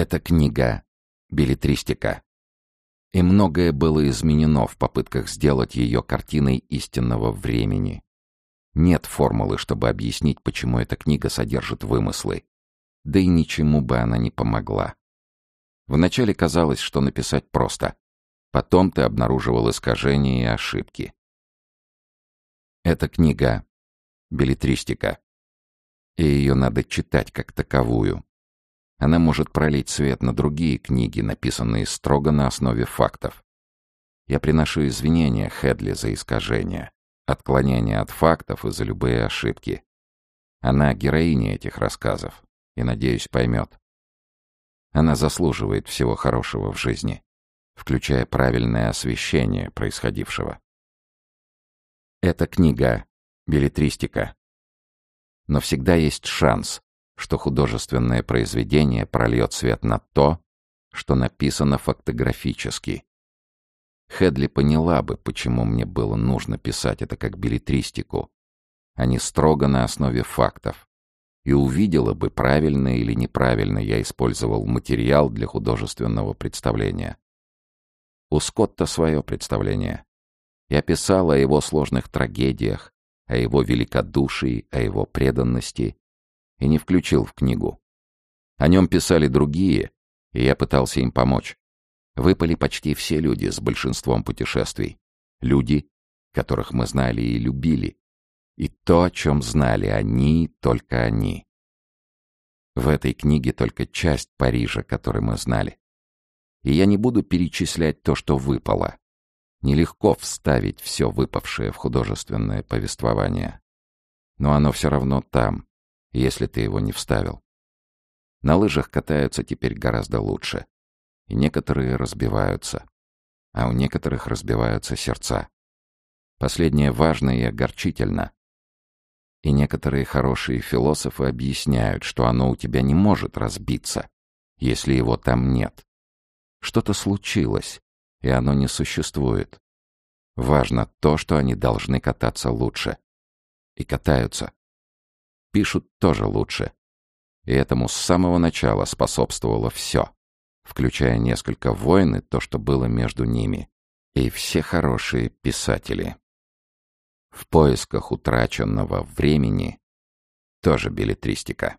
Эта книга — билетристика. И многое было изменено в попытках сделать ее картиной истинного времени. Нет формулы, чтобы объяснить, почему эта книга содержит вымыслы. Да и ничему бы она не помогла. Вначале казалось, что написать просто. Потом ты обнаруживал искажения и ошибки. Эта книга — билетристика. И ее надо читать как таковую. Она может пролить свет на другие книги, написанные строго на основе фактов. Я приношу извинения Хедли за искажения, отклонения от фактов и за любые ошибки. Она героиня этих рассказов и, надеюсь, поймет. Она заслуживает всего хорошего в жизни, включая правильное освещение происходившего. Эта книга — билетристика. Но всегда есть шанс, что художественное произведение прольет свет на то, что написано фактографически. Хедли поняла бы, почему мне было нужно писать это как билетристику, а не строго на основе фактов, и увидела бы, правильно или неправильно я использовал материал для художественного представления. У Скотта свое представление. Я писал о его сложных трагедиях, о его великодушии, о его преданности, и не включил в книгу. О нем писали другие, и я пытался им помочь. Выпали почти все люди с большинством путешествий. Люди, которых мы знали и любили. И то, о чем знали они, только они. В этой книге только часть Парижа, который мы знали. И я не буду перечислять то, что выпало. Нелегко вставить все выпавшее в художественное повествование. Но оно все равно там, если ты его не вставил. На лыжах катаются теперь гораздо лучше. И некоторые разбиваются. А у некоторых разбиваются сердца. Последнее важно и огорчительно. И некоторые хорошие философы объясняют, что оно у тебя не может разбиться, если его там нет. Что-то случилось, и оно не существует. Важно то, что они должны кататься лучше. И катаются пишут тоже лучше. И этому с самого начала способствовало все, включая несколько войн и то, что было между ними, и все хорошие писатели. В поисках утраченного времени тоже билетристика.